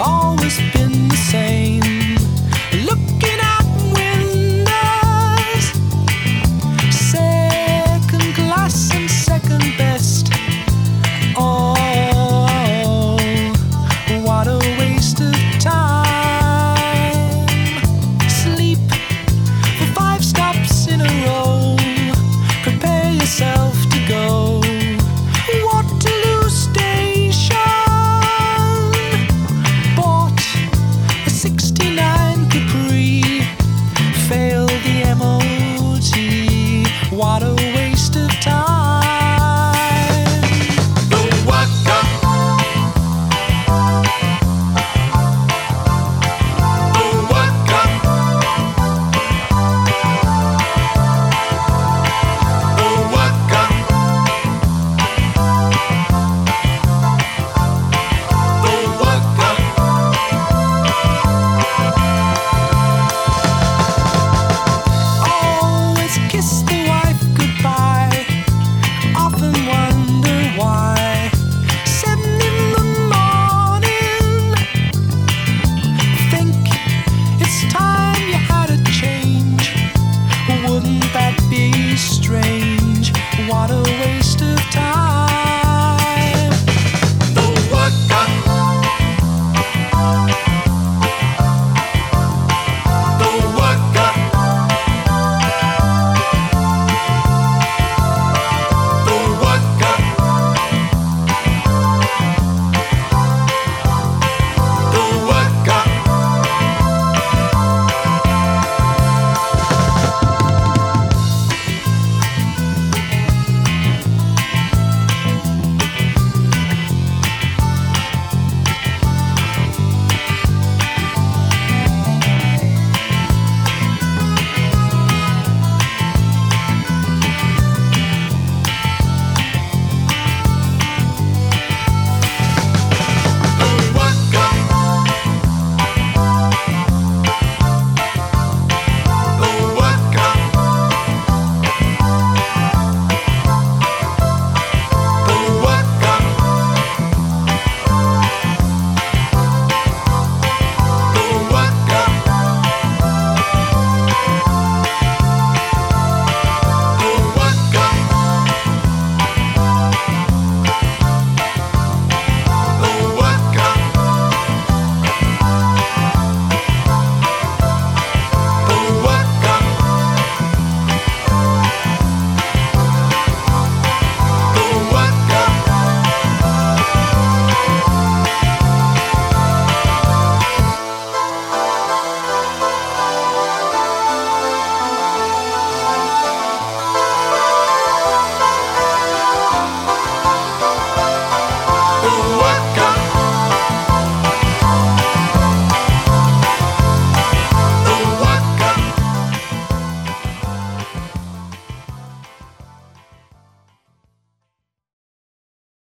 always been the same.